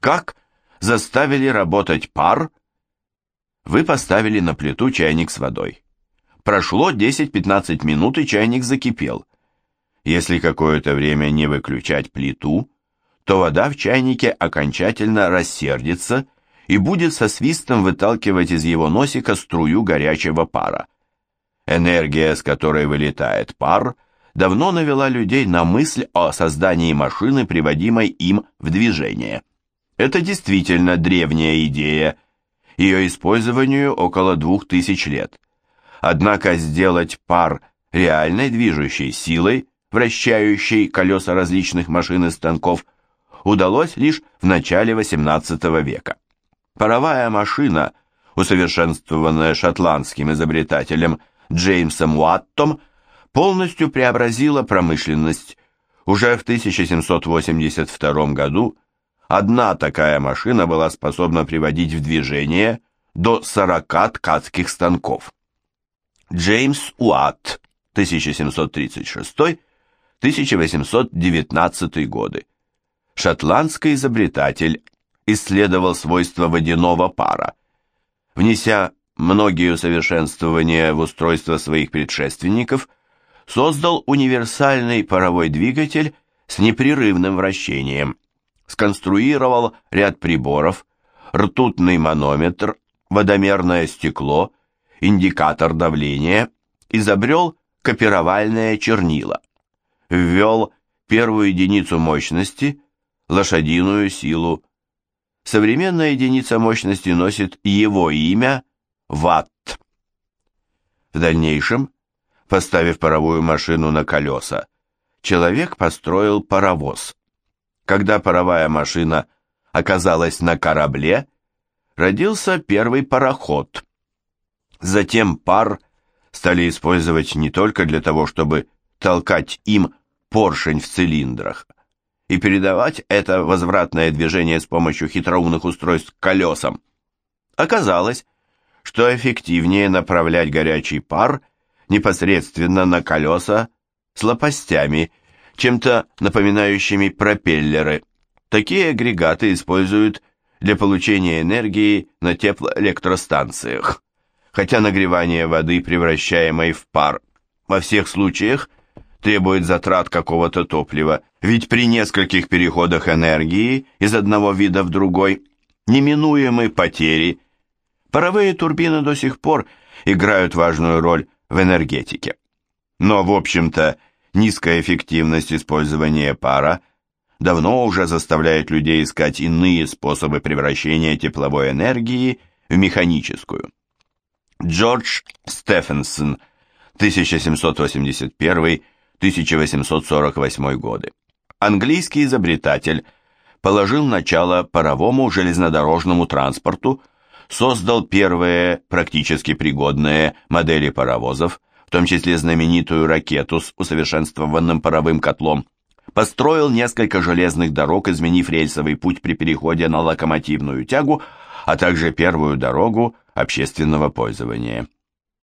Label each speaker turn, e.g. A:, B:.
A: Как заставили работать пар? Вы поставили на плиту чайник с водой. Прошло 10-15 минут, и чайник закипел. Если какое-то время не выключать плиту, то вода в чайнике окончательно рассердится и будет со свистом выталкивать из его носика струю горячего пара. Энергия, с которой вылетает пар, давно навела людей на мысль о создании машины, приводимой им в движение. Это действительно древняя идея, ее использованию около двух тысяч лет. Однако сделать пар реальной движущей силой, вращающей колеса различных машин и станков, удалось лишь в начале XVIII века. Паровая машина, усовершенствованная шотландским изобретателем Джеймсом Уаттом, полностью преобразила промышленность. Уже в 1782 году одна такая машина была способна приводить в движение до 40 ткацких станков. Джеймс Уатт, 1736-1819 годы. Шотландский изобретатель исследовал свойства водяного пара. Внеся многие усовершенствования в устройство своих предшественников, создал универсальный паровой двигатель с непрерывным вращением, сконструировал ряд приборов, ртутный манометр, водомерное стекло, индикатор давления, изобрел копировальное чернила, ввел первую единицу мощности, лошадиную силу. Современная единица мощности носит его имя – ватт. В дальнейшем, поставив паровую машину на колеса, человек построил паровоз. Когда паровая машина оказалась на корабле, родился первый пароход – Затем пар стали использовать не только для того, чтобы толкать им поршень в цилиндрах и передавать это возвратное движение с помощью хитроумных устройств колесам. Оказалось, что эффективнее направлять горячий пар непосредственно на колеса с лопастями, чем-то напоминающими пропеллеры. Такие агрегаты используют для получения энергии на теплоэлектростанциях хотя нагревание воды, превращаемой в пар, во всех случаях требует затрат какого-то топлива, ведь при нескольких переходах энергии из одного вида в другой неминуемы потери. Паровые турбины до сих пор играют важную роль в энергетике. Но, в общем-то, низкая эффективность использования пара давно уже заставляет людей искать иные способы превращения тепловой энергии в механическую. Джордж Стефенсон, 1781-1848 годы. Английский изобретатель положил начало паровому железнодорожному транспорту, создал первые практически пригодные модели паровозов, в том числе знаменитую ракету с усовершенствованным паровым котлом, построил несколько железных дорог, изменив рельсовый путь при переходе на локомотивную тягу, а также первую дорогу общественного пользования.